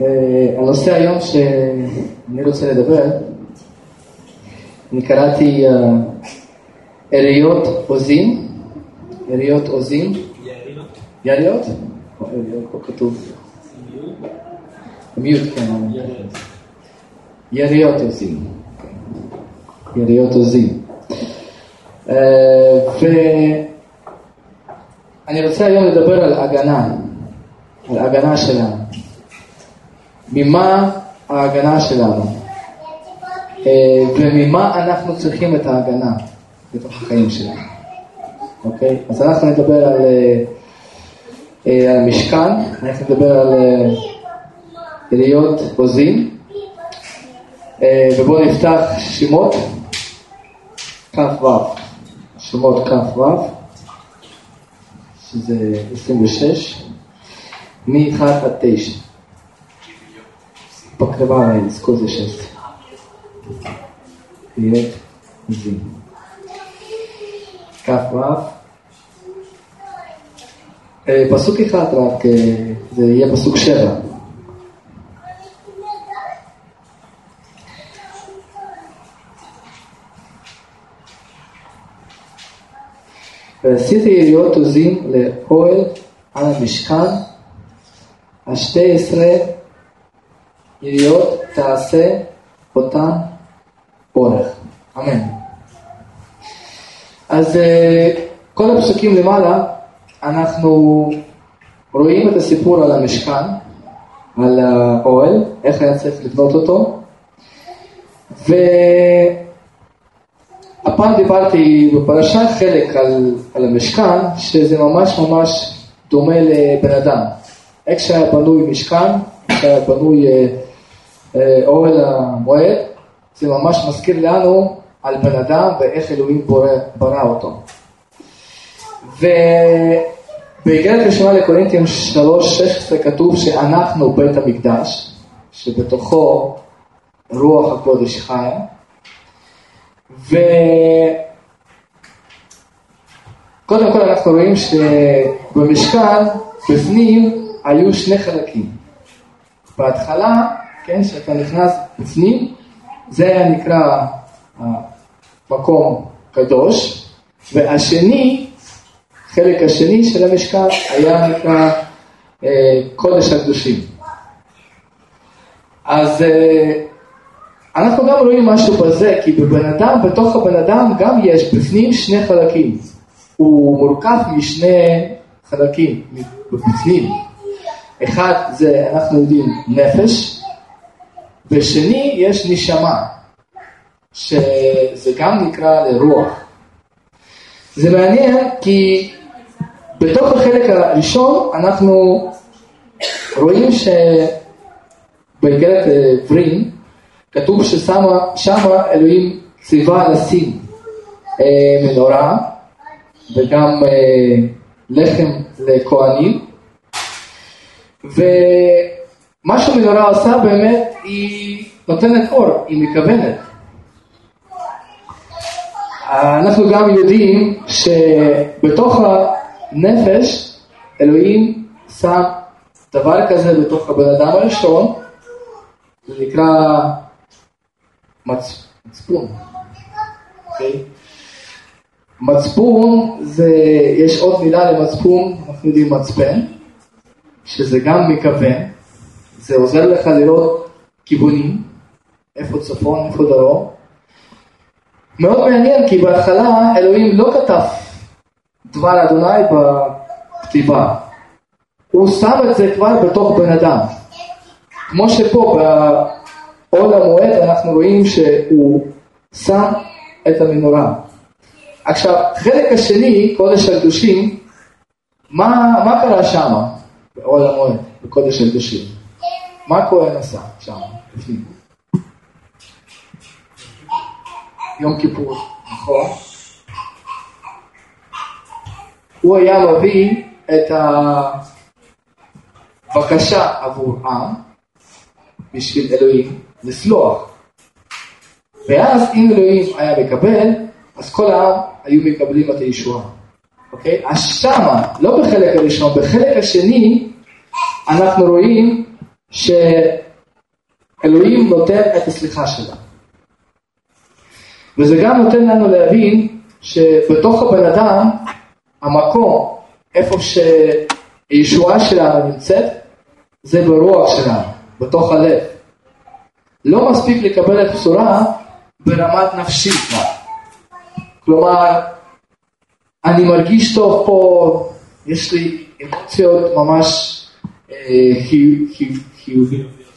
אה, הנושא היום שאני רוצה לדבר, אני קראתי אה, עיריות עוזים, עיריות עוזים, יריות? פה כתוב, מיוט, כן, יריות עוזים, יריות עוזים. אה, ואני רוצה היום לדבר על הגנה, על הגנה שלנו. ממה ההגנה שלנו, אה, וממה אנחנו צריכים את ההגנה בתוך החיים שלנו, אוקיי? אז אנחנו נדבר על, אה, אה, על משכן, אנחנו נדבר על עיריות עוזים, ובואו נפתח שמות, כ"ו, שמות כ"ו, שזה 26, מ-1 עד 9. Pokrywała z kozy sześć. Jed, zi. כ"ו. פסוק אחד רק, זה יהיה פסוק שבע. ועשיתי יריות עוזים לאוהל על המשכן השתי עשרה יריות תעשה אותן אורך. אמן. אז אה, כל הפסוקים למעלה, אנחנו רואים את הסיפור על המשכן, על האוהל, איך היה צריך לבנות אותו, והפעם דיברתי בפרשה חלק על, על המשכן, שזה ממש ממש דומה לבן אדם. איך שהיה בנוי משכן, איך שהיה בנוי אה, אוהל המועד, זה ממש מזכיר לנו על בן אדם ואיך אלוהים ברא אותו. ובאגרת ראשונה לקורינתים 3.16 כתוב שאנחנו בית המקדש, שבתוכו רוח הקודש חיה, וקודם כל אנחנו רואים שבמשכן, בפנים, היו שני חלקים. בהתחלה כן, שאתה נכנס בפנים, זה היה נקרא מקום קדוש, והשני, חלק השני של המשכן היה נקרא אה, קודש הקדושים. אז אה, אנחנו גם רואים משהו בזה, כי בבן אדם, בתוך הבן אדם גם יש בפנים שני חלקים. הוא מורכב משני חלקים בפנים. אחד זה, אנחנו יודעים, נפש, ושני יש נשמה, שזה גם נקרא לרוח. זה מעניין כי בתוך החלק הראשון אנחנו רואים שבאיגרת ורין כתוב ששמה אלוהים ציווה לשים אה, מנורה וגם אה, לחם לכהנים ו... מה שמנורה עושה באמת, היא נותנת אור, היא מכוונת. אנחנו גם יודעים שבתוך הנפש אלוהים שם דבר כזה בתוך הבן אדם הראשון, זה נקרא מצ... מצפון. Okay? אוקיי? מצפון זה, יש עוד מילה למצפון, אנחנו יודעים מצפן, שזה גם מכוון. זה עוזר לך לראות כיוונים, איפה צפון, איפה דרום. מאוד מעניין, כי בהתחלה אלוהים לא כתב דבר אדוני בכתיבה. הוא שם את זה כבר בתוך בן אדם. כמו שפה בעול המועד אנחנו רואים שהוא שם את המנורה. עכשיו, חלק השני, קודש הקדושים, מה, מה קרה שם בעול המועד, בקודש הקדושים? מה הכהן עשה שם? יום כיפור, נכון? הוא היה מביא את הבקשה עבור עם, בשביל אלוהים, לסלוח. ואז אם אלוהים היה מקבל, אז כל העם היו מקבלים את הישועה. אוקיי? אז שמה, לא בחלק הראשון, בחלק השני, אנחנו רואים שאלוהים נותן את הסליחה שלה. וזה גם נותן לנו להבין שבתוך הבן אדם, המקום, איפה שהישועה שלנו נמצאת, זה ברוח שלנו, בתוך הלב. לא מספיק לקבל את הבשורה ברמת נפשית. כלומר, אני מרגיש טוב פה, יש לי אמוציות ממש אה,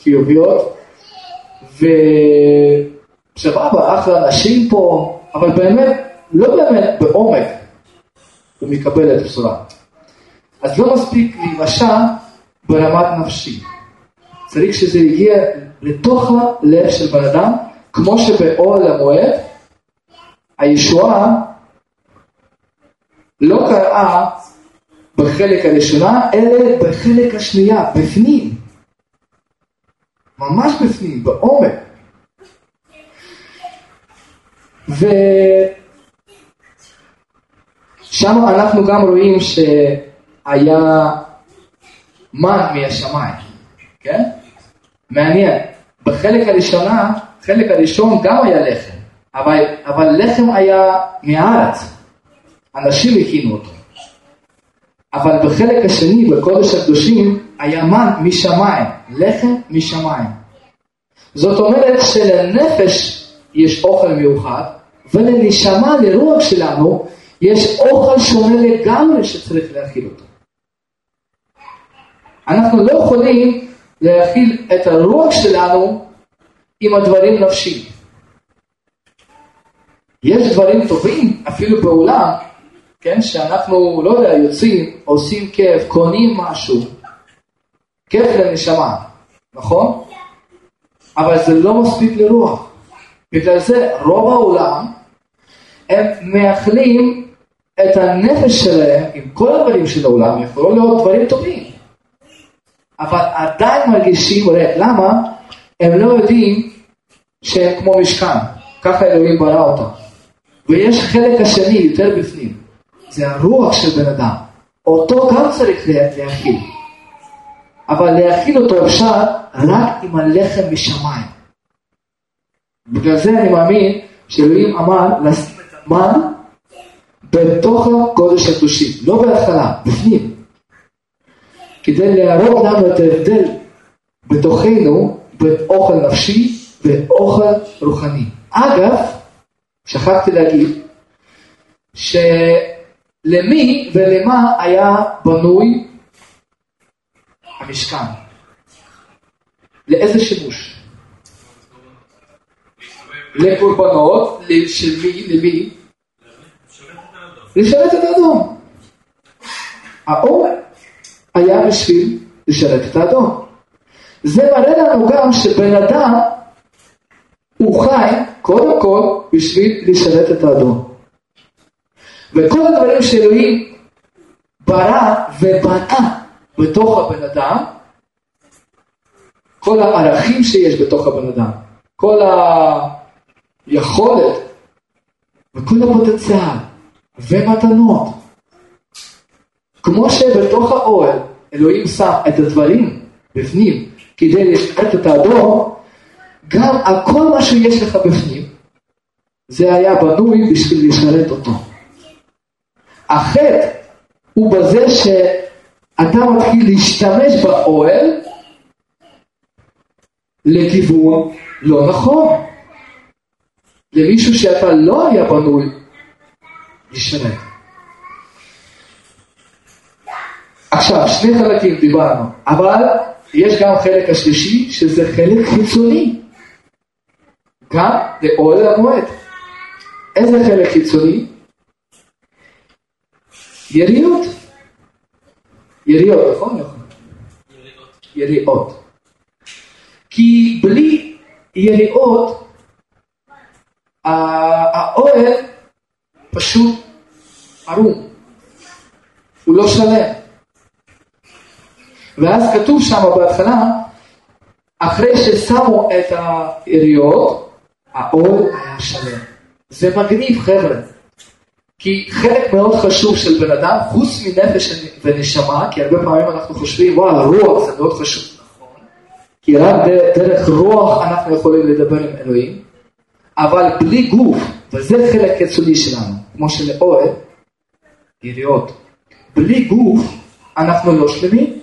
חיוביות, וסבבה, אחלה אנשים פה, אבל באמת, לא באמת בעומק הוא מקבל את הבשורה. אז לא מספיק להיוושע ברמת נפשי. צריך שזה יגיע לתוך הלב של בן אדם, כמו שבאוהל המועד, הישועה לא קראה בחלק הראשונה, אלא בחלק השנייה, בפנים. ממש בפנים, בעומק. ושם אנחנו גם רואים שהיה מן מהשמיים, כן? מעניין. בחלק הראשונה, חלק הראשון גם היה לחם, אבל, אבל לחם היה מהארץ. אנשים הכינו אותו. אבל בחלק השני, בקודש הקדושים, היה מן משמיים, לחם משמיים. זאת אומרת שלנפש יש אוכל מיוחד, ולנשמה, לרוח שלנו, יש אוכל שונה לגמרי שצריך להכיל אותו. אנחנו לא יכולים להכיל את הרוח שלנו עם הדברים נפשיים. יש דברים טובים, אפילו בעולם, כן, שאנחנו, לא יודע, יוצאים, עושים כיף, קונים משהו, כיף לנשמה, נכון? אבל זה לא מספיק לרוח. בגלל זה רוב העולם, הם מאכלים את הנפש שלהם עם כל הדברים של העולם, יכולו להיות דברים טובים. אבל עדיין מרגישים ריק. למה? הם לא יודעים שהם כמו משכן, ככה אלוהים ברא אותם. ויש חלק השני יותר בפנים. זה הרוח של בן אדם. אותו גם צריך להכיל. אבל להכיל אותו אפשר רק עם הלחם משמיים. בגלל זה אני מאמין שאלוהים אמר לשים את המן בתוך הקודש הקדושים, לא בהתחלה, בפנים. כדי להראות לנו את ההבדל בתוכנו בין אוכל נפשי ואוכל רוחני. אגב, שכחתי להגיד, ש... למי ולמה היה בנוי המשכן? לאיזה שימוש? לקורבנות, של מי? למי? לשרת את האדום. האור היה בשביל לשרת את האדום. זה מראה לנו גם שבן אדם הוא חי קודם כל בשביל לשרת את האדום. וכל הדברים שאלוהים ברא ובנה בתוך הבן אדם, כל הערכים שיש בתוך הבן אדם, כל היכולת וכל הפוטנציאל ומתנות, כמו שבתוך האוהל אלוהים שם את הדברים בפנים כדי לשרת את האדום, גם כל מה שיש לך בפנים, זה היה בנוי בשביל לשרת אותו. החטא הוא בזה שאתה מתחיל להשתמש באוהל לכיוון לא נכון. למישהו שאתה לא היה בנוי לשרת. עכשיו, שני חלקים דיברנו, אבל יש גם חלק השלישי שזה חלק חיצוני. גם לאוהל המועד. איזה חלק חיצוני? יריות. יריות, נכון? נכון. יריעות. כי בלי יריעות, האוהל פשוט ערום. הוא לא שלם. ואז כתוב שם בהתחלה, אחרי ששמו את היריות, האוהל היה שלם. זה מגניב חבר'ה. כי חלק מאוד חשוב של בן אדם, חוץ מנפש ונשמה, כי הרבה פעמים אנחנו חושבים, וואו, הרוח זה מאוד חשוב, נכון, כי רק דרך רוח אנחנו יכולים לדבר עם אלוהים, אבל בלי גוף, וזה חלק חיצוני שלנו, כמו שלאוהל, יריעות, בלי גוף אנחנו לא שלמים.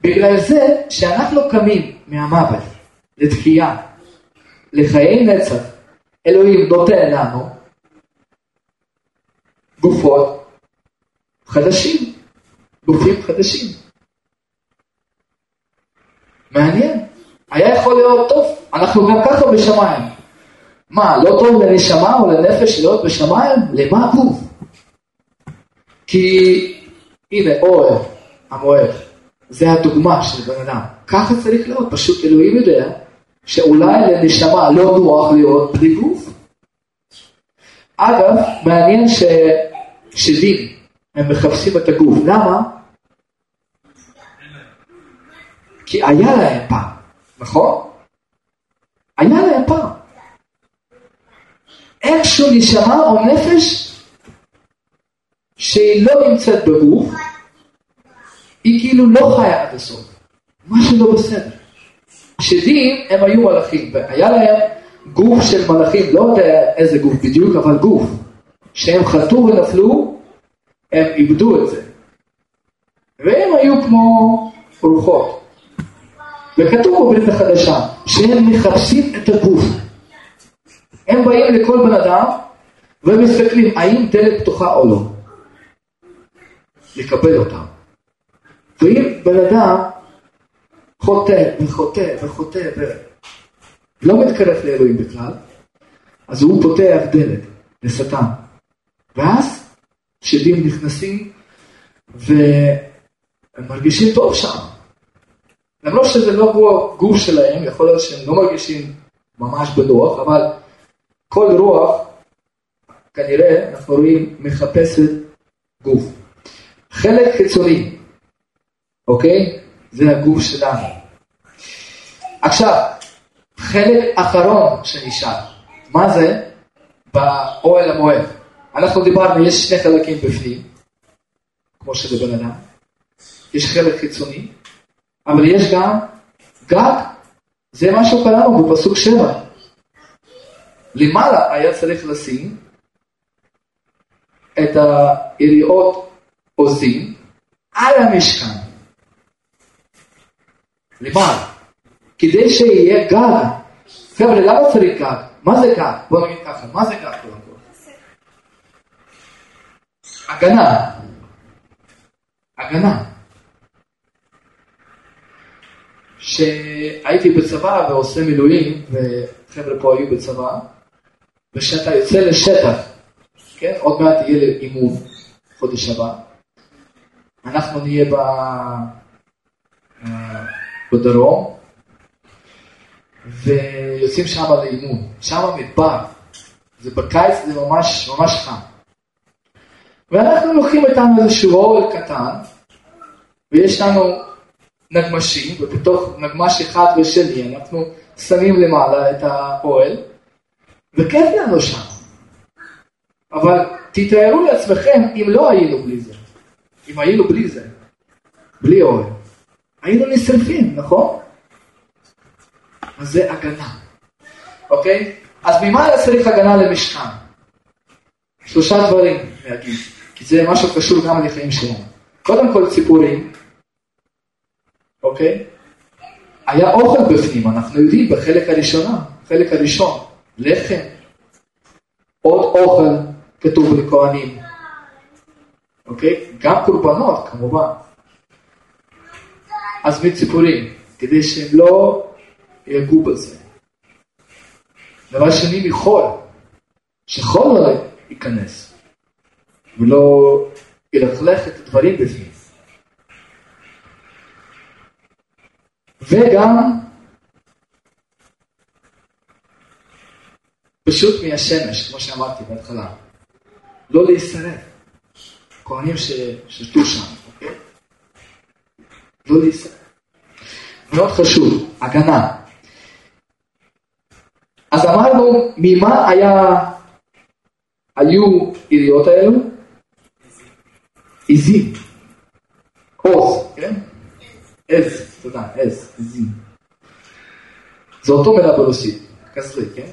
בגלל זה שאנחנו קמים מהמוות לתחייה, לחיי נצח, אלוהים נותן לנו גופות חדשים, גופים חדשים. מעניין. היה יכול להיות טוב, אנחנו גם ככה בשמיים. מה, לא טוב לנשמה או לנפש להיות בשמיים? למה הגוף? כי הנה אוהב, המועד, זה הדוגמה של בן אדם. ככה צריך להיות, פשוט אלוהים יודע שאולי לנשמה לא נוח להיות בלי גוף. אגב, מעניין ששדים, הם מחפשים את הגוף. למה? כי היה להם פעם, נכון? היה להם פעם. איכשהו נשמה או נפש שהיא לא נמצאת בגוף, היא כאילו לא חיה עד הסוף. משהו לא בסדר. שדים הם היו מלאכים, והיה להם גוף של מלאכים, לא יודע איזה גוף בדיוק, אבל גוף. שהם חטאו ונפלו, הם איבדו את זה. והם היו כמו רוחות. וכתוב בברית החדשה, שהם מחפשים את הגוף. הם באים לכל בן אדם ומסתכלים האם דלת פתוחה או לא. לקבל אותם. ואם בן אדם חוטא וחוטא וחוטא ולא מתקרב לאלוהים בכלל, אז הוא פותח דלת לשטן. ואז שדים נכנסים והם מרגישים טוב שם. למרות שזה לא גוף שלהם, יכול להיות שהם לא מרגישים ממש בנוח, אבל כל רוח, כנראה, אנחנו רואים, מחפשת גוף. חלק חיצוני, אוקיי? זה הגוף שלנו. עכשיו, חלק אחרון שנשאר, מה זה? באוהל המועד. אנחנו דיברנו, יש שני חלקים בפנים, כמו שבבן אדם. יש חלק חיצוני, אבל יש גם גג. זה מה שקראנו בפסוק שבע. למעלה היה צריך לשים את היריעות עוזים על המשכן. למעלה. כדי שיהיה גג. חבר'ה, למה צריך גג? מה זה גג? בוא נגיד ככה, מה זה גג? הגנה. הגנה. שהייתי בצבא ועושה מילואים, וחבר'ה פה היו בצבא, ושאתה יוצא לשטח, כן? עוד מעט יהיה אימון חודש הבא. אנחנו נהיה ב... אה, בדרום, ויוצאים שם לאימון. שם מדבר, זה בקיץ זה ממש ממש חם. ואנחנו לוקחים איתנו איזשהו אוהל קטן, ויש לנו נגמשים, ובתוך נגמש אחד ושני אנחנו שמים למעלה את האוהל, וכיף לנו שם. אבל תתארו לעצמכם אם לא היינו בלי זה. אם היינו בלי זה, בלי אוהל. היינו נשרפים, נכון? אז זה הגנה, אוקיי? אז ממה צריך הגנה למשכן? שלושה דברים להגיד, כי זה משהו קשור גם לחיים שלנו. קודם כל ציפורים, אוקיי? היה אוכל בפנים, אנחנו יודעים, בחלק הראשונה, חלק הראשון, לחם, עוד אוכל כתוב לכהנים, אוקיי? גם קורבנות, כמובן. אז מציפורים, כדי שהם לא יגעו בזה. דבר שני, מחול, שחול לא ייכנס, ולא ילכלך את הדברים בפנים. וגם פשוט מהשמש, כמו שאמרתי בהתחלה, לא להישרף. כהנים ששתו שם, אוקיי? לא להישרף. מאוד חשוב, הגנה. אז אמרנו, ממה היה, היו עיריות האלו? עיזים. עוז, כן? עז, תודה, עז, עזים. זה אותו מילה ברוסית, כזרי, כן?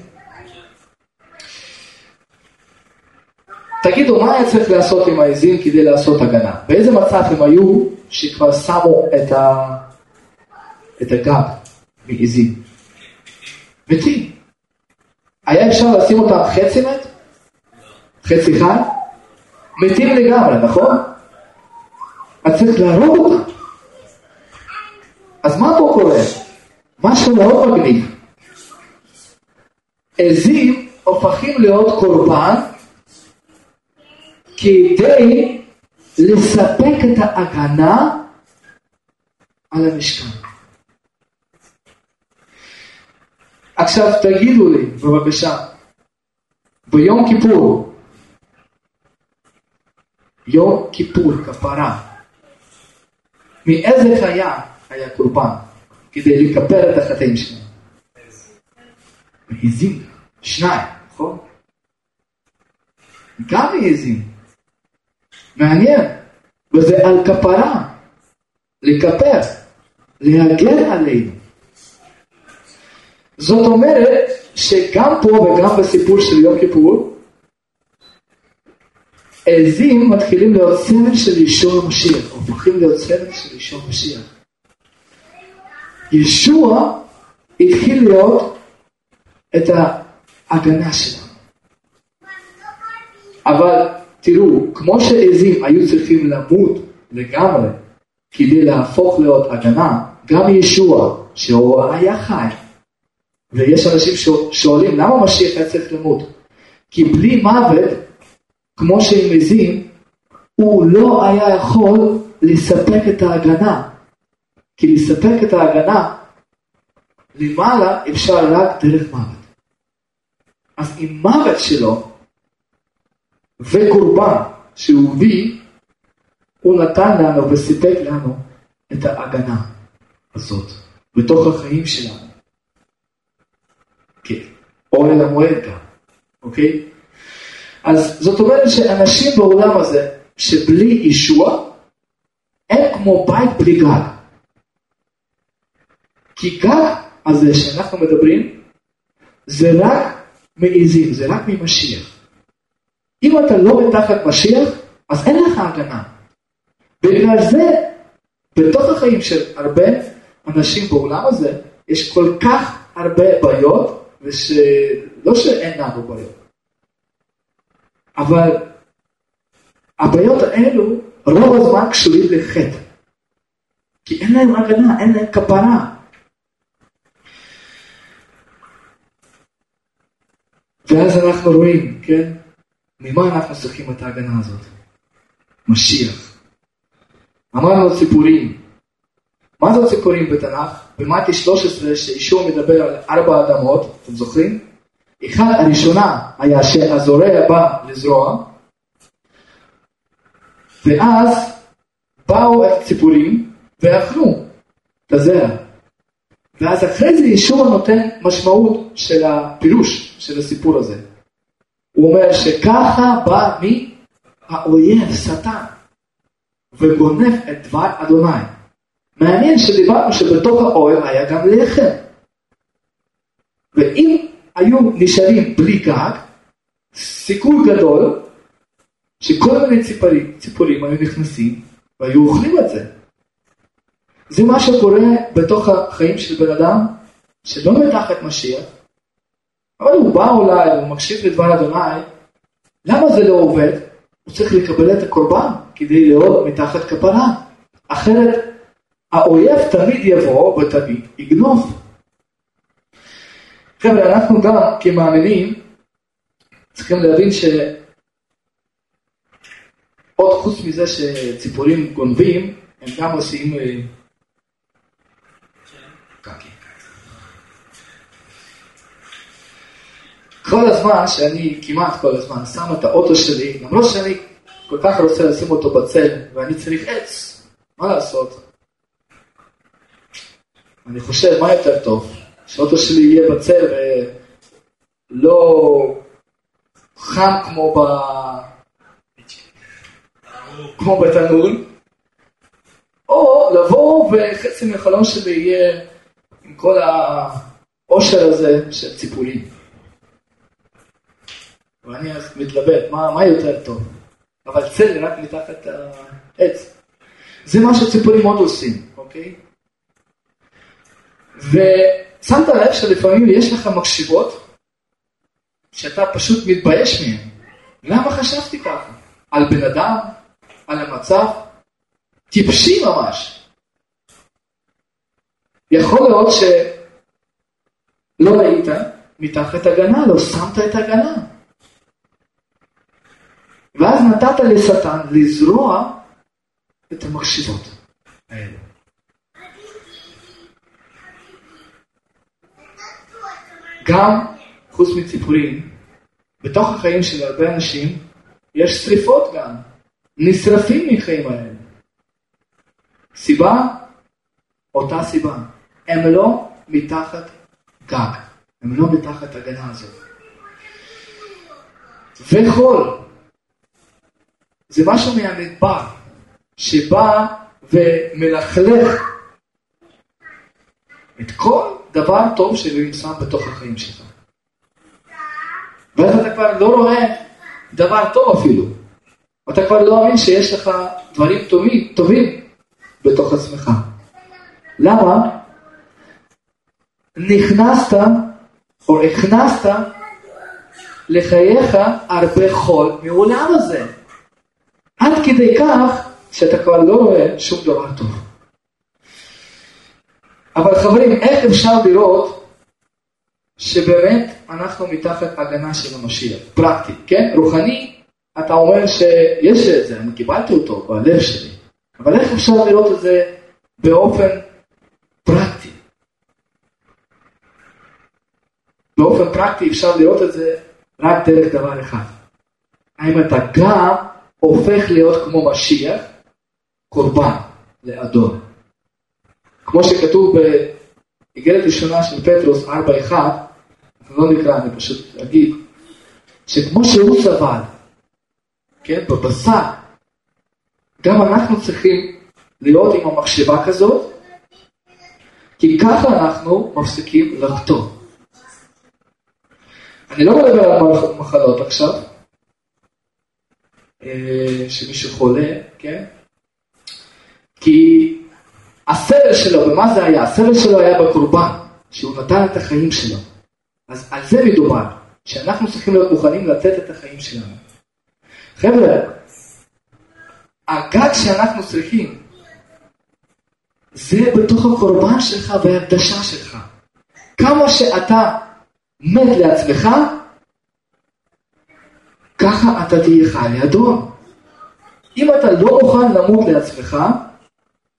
תגידו, מה היה צריך לעשות עם העזים כדי לעשות הגנה? באיזה מצב הם היו שכבר שמו את, ה... את הגב מעזים? מתים. היה אפשר לשים אותם חצי מת? חצי חי? מתים לגמרי, נכון? אז צריך להרוג אותם. אז מה פה קורה? משהו מאוד מגניב. עזים הופכים להיות קורבן כדי לספק את ההגנה על המשכן. עכשיו תגידו לי, בבקשה, ביום כיפור, יום כיפור, כפרה, מאיזה חיה היה קורבן כדי לכפר את החטאים שלהם? מעזים, שניים, נכון? גם מעזים. מעניין, וזה על כפרה, לכפר, להגן עלינו. זאת אומרת שגם פה וגם בסיפור של יום כיפור, עזים מתחילים להיות סמל של ישוע המשיח, הופכים להיות סמל של ישוע המשיח. ישוע התחיל להיות את ההגנה שלנו. אבל תראו, כמו שעזים היו צריכים למות לגמרי כדי להפוך להיות הגנה, גם ישוע, שהוא היה חי, ויש אנשים ששואלים למה משיח היה צריך למות? כי בלי מוות, כמו שהם עזים, הוא לא היה יכול לספק את ההגנה. כי לספק את ההגנה למעלה אפשר רק דרך מוות. אז עם מוות שלו וקורבן שהוא הביא, הוא נתן לנו וסיפק לנו את ההגנה הזאת בתוך החיים שלנו. אוהל המועד גם, אוקיי? אז זאת אומרת שאנשים בעולם הזה, שבלי ישוע, הם כמו בית בלי גג. כי גג הזה שאנחנו מדברים, זה רק מעיזים, זה רק ממשיח. אם אתה לא מתחת משיח, אז אין לך הגנה. בגלל זה, בתוך החיים של הרבה אנשים בעולם הזה, יש כל כך הרבה בעיות, ושלא שאין לנו בעיות, אבל הבעיות האלו רוב הזמן קשורים לחטא. כי אין להם הגנה, אין להם כפרה. ואז אנחנו רואים, כן, ממה אנחנו צריכים את ההגנה הזאת? משיח. אמרנו סיפורים. מה זה סיפורים בתנ"ך? במתי 13 שישוע מדבר על ארבע אדמות, אתם זוכרים? אחד הראשונה היה שהזורע בא לזרוע, ואז באו הציפורים ואכלו את הזרע. ואז אחרי זה ישוע נותן משמעות של הפירוש של הסיפור הזה. הוא אומר שככה בא מי? האויב, שטן, וגונב את דבר אדוני. מעניין שדיברנו שבתוך האוהל היה גם לחם. ואם היו נשארים בלי גג, סיכוי גדול שכל מיני ציפורים, ציפורים היו נכנסים והיו אוכלים את זה. זה מה שקורה בתוך החיים של בן אדם שלא מתחת משיח, אבל הוא בא אולי, הוא מקשיב לדבר אדוני, למה זה לא עובד? הוא צריך לקבל את הקורבן כדי להיות מתחת כפרה. אחרת האויב תמיד יבוא ותמיד יגנוב. חבר'ה, אנחנו גם כמאמינים צריכים להבין ש... עוד חוץ מזה שציפורים גונבים, הם גם עושים... אה, כל הזמן שאני, כמעט כל הזמן, שם את האוטו שלי, למרות שאני כל כך רוצה לשים אותו בצל ואני צריך עץ, מה לעשות? אני חושב, מה יותר טוב? שהאוטו שלי יהיה בצל ולא חם כמו ב... כמו בתנור, או לבוא וחצי מהחלום שלי יהיה עם כל העושר הזה של ציפורים. ואני מתלבט, מה, מה יותר טוב? אבל צל רק מתחת העץ. זה מה שציפורים מאוד עושים, אוקיי? ושמת לב שלפעמים יש לך מקשיבות שאתה פשוט מתבייש מהן. למה חשבתי ככה? על בן אדם? על המצב? טיפשי ממש. יכול להיות שלא ראית מתחת הגנה, לא שמת את הגנה. ואז נתת לשטן לזרוע את המחשבות האלה. גם חוץ מציפורים, בתוך החיים של הרבה אנשים יש שריפות גם, נשרפים מחיים האלה. סיבה? אותה סיבה. הם לא מתחת גג, הם לא מתחת הגנה הזאת. וחול, זה משהו מהמדבר, שבא ומלכלך את כל דבר טוב שאלוהים שם בתוך החיים שלך. ואז אתה כבר לא רואה דבר טוב אפילו. אתה כבר לא מבין שיש לך דברים טובים, טובים בתוך עצמך. למה? נכנסת או הכנסת לחייך הרבה חול מעולם הזה. עד כדי כך שאתה כבר לא רואה שום דבר טוב. אבל חברים, איך אפשר לראות שבאמת אנחנו מתחת הגנה של המשיח, פרקטי, כן? רוחני, אתה אומר שיש את זה, אני קיבלתי אותו בלב שלי, אבל איך אפשר לראות את זה באופן פרקטי? באופן פרקטי אפשר לראות את זה רק דרך דבר אחד. האם אתה גם הופך להיות כמו משיח, קורבן לאדון. כמו שכתוב באיגרת ראשונה של פטרוס 4.1, אנחנו לא נקרא, אני פשוט אגיד, שכמו שהוא סבל, כן, בבשר, גם אנחנו צריכים להיות עם המחשבה כזאת, כי ככה אנחנו מפסיקים לחטוא. אני לא מדבר על מחלות עכשיו, אה, שמישהו חולה, כן? כי הסבל שלו, ומה זה היה? הסבל שלו היה בקורבן, שהוא נתן את החיים שלו. אז על זה מדובר, שאנחנו צריכים להיות מוכנים לתת את החיים שלנו. חבר'ה, הגג שאנחנו צריכים, זה בתוך הקורבן שלך וההקדשה שלך. כמה שאתה מת לעצמך, ככה אתה תהיה חי לידו. אם אתה לא מוכן למות לעצמך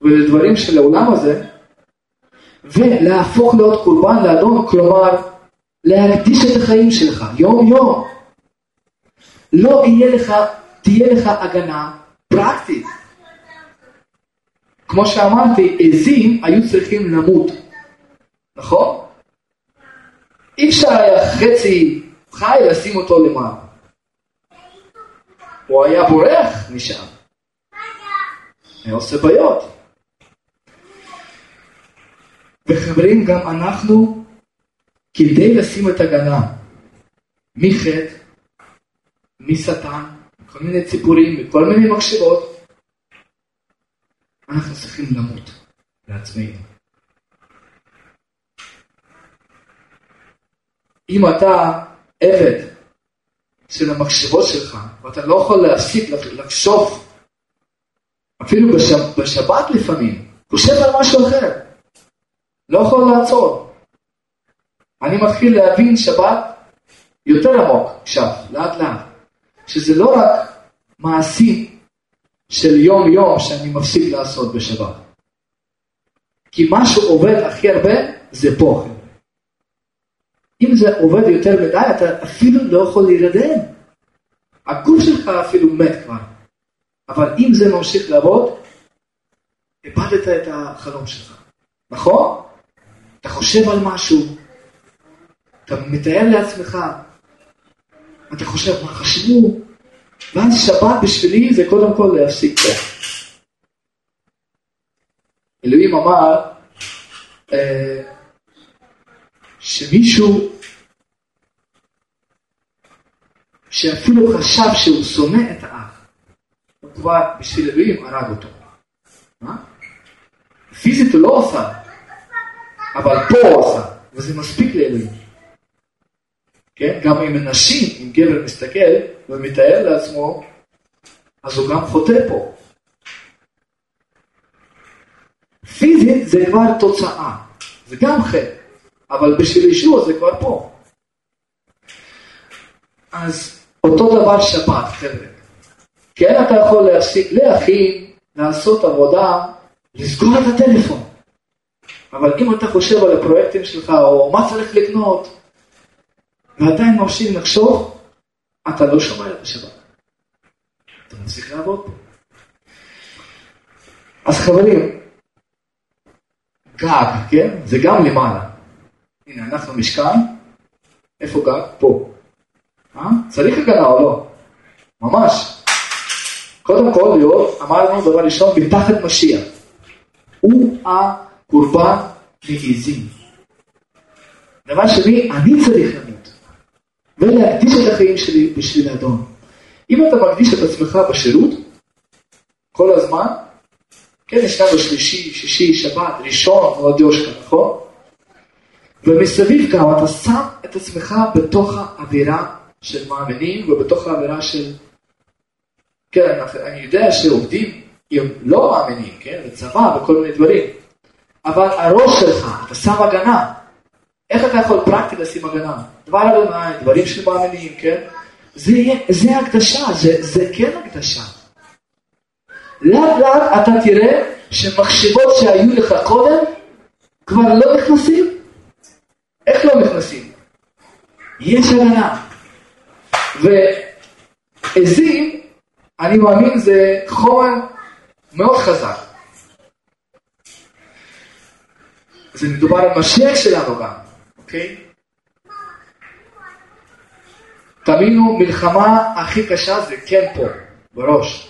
ולדברים של העולם הזה, ולהפוך להיות קורבן לאדון, כלומר להקדיש את החיים שלך יום יום, לא יהיה לך, תהיה לך הגנה פרקטית. כמו שאמרתי, עזים היו צריכים למות, נכון? אי אפשר היה חצי חי לשים אותו למעלה. הוא היה בורח משם. היה עושה בעיות. וחברים, גם אנחנו, כדי לשים את הגנה מחטא, משטן, מכל מיני ציפורים, מכל מיני מחשבות, אנחנו צריכים למות לעצמנו. אם אתה עבד של המחשבות שלך, ואתה לא יכול להפסיק לחשוב, אפילו בשבת לפעמים, חושב על משהו אחר, לא יכול לעצור. אני מתחיל להבין שבת יותר עמוק עכשיו, לאט לאט, שזה לא רק מעשים של יום יום שאני מפסיק לעשות בשבת. כי מה שעובד הכי הרבה זה פה. אם זה עובד יותר מדי, אתה אפילו לא יכול להירדם. הגוף שלך אפילו מת כבר. אבל אם זה ממשיך לעבוד, איבדת את החלום שלך. נכון? אתה חושב על משהו, אתה מתאר לעצמך, אתה חושב מה חשבו, ואז שבת בשבילי זה קודם כל להפסיק פה. אלוהים אמר, אה, שמישהו שאפילו חשב שהוא שונא את האח, הוא כבר בשביל אלוהים הרג אותו. מה? פיזית הוא לא עשה, אבל פה הוא עשה, וזה מספיק לאלוהים. כן? גם אם נשים, אם גבר מסתכל ומתאר לעצמו, אז הוא גם חוטא פה. פיזית זה כבר תוצאה, זה גם חטא, אבל בשביל אישור זה כבר פה. אז אותו דבר שבת, חבר'ה. כן, אתה יכול להכין, לעשות עבודה, לסגור את הטלפון. אבל אם אתה חושב על הפרויקטים שלך, או מה צריך לקנות, ועדיין ממשיך לחשוב, אתה לא שומע את השבת. אתה מפסיק לעבוד פה. אז חברים, גג, כן? זה גם למעלה. הנה, אנחנו משכן, איפה גג? פה. אה? צריך הגנה או לא? ממש. קודם כל, להיות, אמרנו דבר ראשון, מתחת משיח. הוא הקורבן מעיזים. דבר שני, אני צריך למות. ולהקדיש את החיים שלי בשביל האדון. אם אתה מקדיש את עצמך בשירות, כל הזמן, כן, יש לנו שלישי, שישי, שבת, ראשון, ועוד יושקה, נכון? ומסביב גם אתה שם את עצמך בתוך האווירה של מאמינים ובתוך האווירה של... כן, אני יודע שעובדים הם לא מאמינים, כן, בצבא וכל מיני דברים, אבל הראש שלך, אתה שם הגנה. איך אתה יכול פרקטי לשים הגנה? דבר אדוני, דברים של מאמינים, כן? זה, זה הקדשה, זה, זה כן הקדשה. לאט לאט אתה תראה שמחשבות שהיו לך קודם כבר לא נכנסים. איך לא נכנסים? יש הגנה. ועזים, אני מאמין, זה חומר מאוד חזק. זה מדובר על משיח שלנו גם, אוקיי? תבינו, מלחמה הכי קשה זה כן פה, בראש.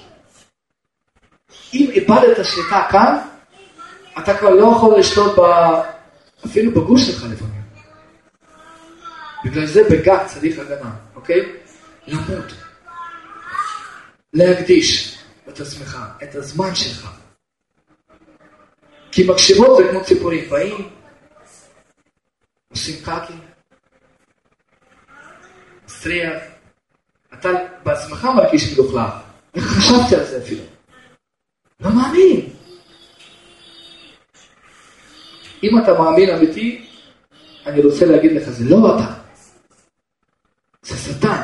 אם איבדת שליטה כאן, אתה כבר לא יכול לשלוט ב... אפילו בגוש שלך לפעמים. בגלל זה בגת צריך הגנה, אוקיי? למות. להקדיש את עצמך, את הזמן שלך. כי מקשיבות זה כמו ציפורים, באים, עושים קקי, מסריח, אתה בעצמך מרגיש מלוכלך. איך חשבתי על זה אפילו? לא מאמין. אם אתה מאמין אמיתי, אני רוצה להגיד לך, זה לא אתה, זה שטן.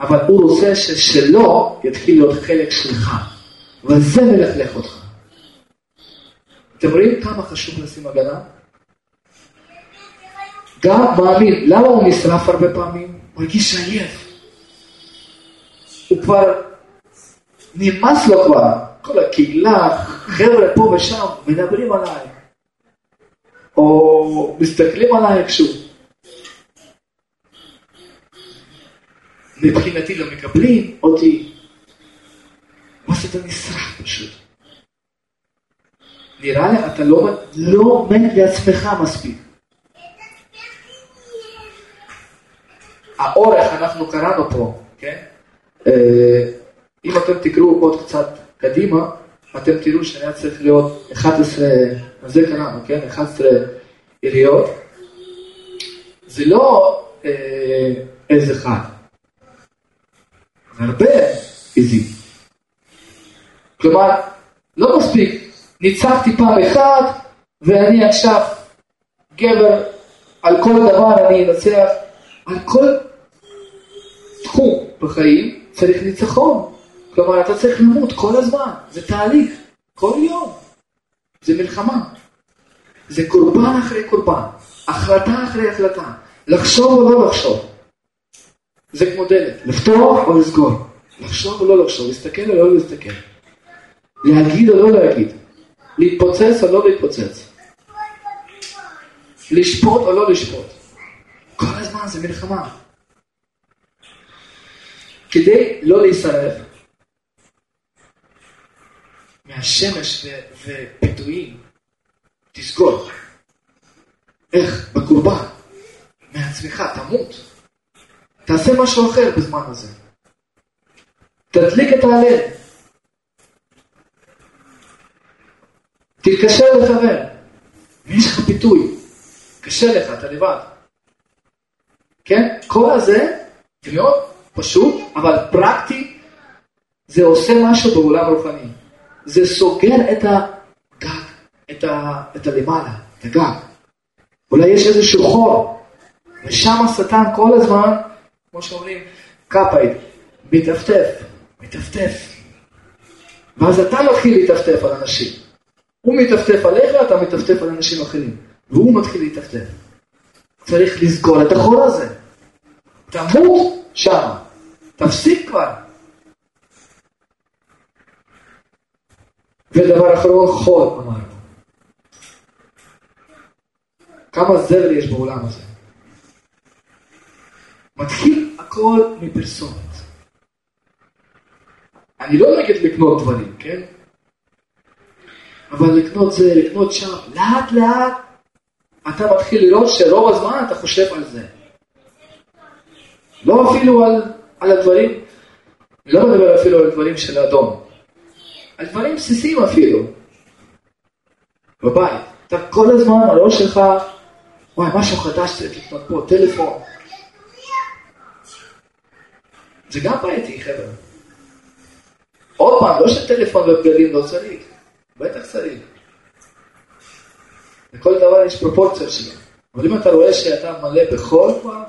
אבל הוא רוצה ששלו יתחיל להיות חלק שלך, וזה מלכלך אותך. אתם רואים כמה חשוב לשים הגנה? גם מאמין, למה הוא נשרף הרבה פעמים? הוא הרגיש עייף. הוא כבר, נמאס לו כבר, כל הקהילה, חבר'ה פה ושם, מדברים עליי. או מסתכלים עליי איכשהו. מבחינתי לא מקבלים אותי. מה זה אתה נשרף פשוט? נראה לי אתה לא, לא מת לעצמך מספיק. האורך, אנחנו קראנו פה, כן? אה, אם אתם תקראו עוד קצת קדימה, אתם תראו שהיה צריך להיות 11, זה קראנו, כן? 11 עיריות. זה לא אה, איזה אחד. הרבה עזים. כלומר, לא מספיק, ניצחתי פעם אחת ואני עכשיו גבר, על כל דבר אני אנצח, על כל תחום בחיים צריך ניצחון. כלומר, אתה צריך למות כל הזמן, זה תהליך, כל יום. זה מלחמה. זה קורבן אחרי קורבן, החלטה אחרי החלטה, לחשוב או לא לחשוב. זה כמו דלת, לפתוח או לסגור, לחשוב או לא לחשוב, להסתכל או לא להסתכל, להגיד או לא להגיד, להתפוצץ או לא להתפוצץ, לשפוט או לא לשפוט. כל הזמן זה מלחמה. כדי לא להישרף מהשמש ופיתויים, תסגור. איך? בקורבן. עצמך, תמות. תעשה משהו אחר בזמן הזה. תדליק את ההלל. תתקשר לחבר. ויש לך פיתוי. קשה לך, אתה לבד. כן? כל הזה, זה מאוד פשוט, אבל פרקטי, זה עושה משהו בעולם רוחני. זה סוגר את הגג, את, ה, את הלמעלה, את הגג. אולי יש איזשהו חור, ושם השטן כל הזמן, כמו שאומרים, קפאית, מטפטף, מטפטף. ואז אתה מתחיל להטפטף על אנשים. הוא מטפטף עליך, אתה מטפטף על אנשים אחרים. והוא מתחיל להטפטף. צריך לסגור את החור הזה. תמות שם. תפסיק כבר. ודבר אחרון, חול, אמרנו. כמה זבל יש בעולם הזה. מתחיל הכל מפרסומת. אני לא נגד לקנות דברים, כן? אבל לקנות זה, לקנות שם, לאט לאט אתה מתחיל לראות שרוב הזמן אתה חושב על זה. לא אפילו על, על הדברים, לא מדבר אפילו על דברים של האדום, על דברים בסיסיים אפילו, בבית. אתה כל הזמן, הראש שלך, וואי, משהו חדש צריך לקנות פה, טלפון. זה גם בעייתי, חבר'ה. עוד פעם, לא שטלפון ובגדים לא צריך, בטח צריך. לכל דבר יש פרופורציה שלו. אבל אם אתה רואה שאתה מלא בחול כבר,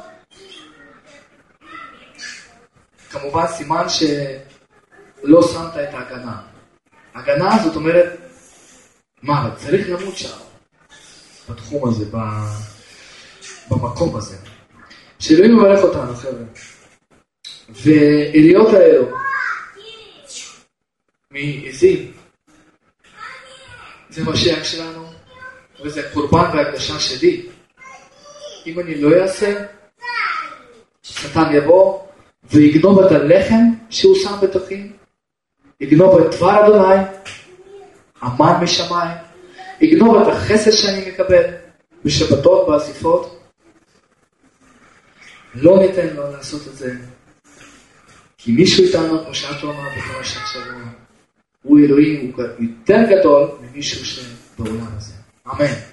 כמובן סימן שלא שמת את ההגנה. הגנה זאת אומרת, מה, צריך למות שם, בתחום הזה, במקום הזה. שאלוהים מברך אותנו, חבר'ה. ועליות האלו, מעזים, זה משיח שלנו, וזה קורבן והקדשה שלי. אם אני לא אעשה, שטן יבוא ויגנוב את הלחם שהוא שם בתוכי, יגנוב את דבר אדוני, המן משמיים, יגנוב את החסד שאני מקבל בשבתות, באספות. לא ניתן לו לעשות את זה, כי מישהו איתנו, כמו שאת אמרת בפרשת שבוע, הוא אלוהים, הוא יותר גדול ממישהו שבעולם הזה. Amen.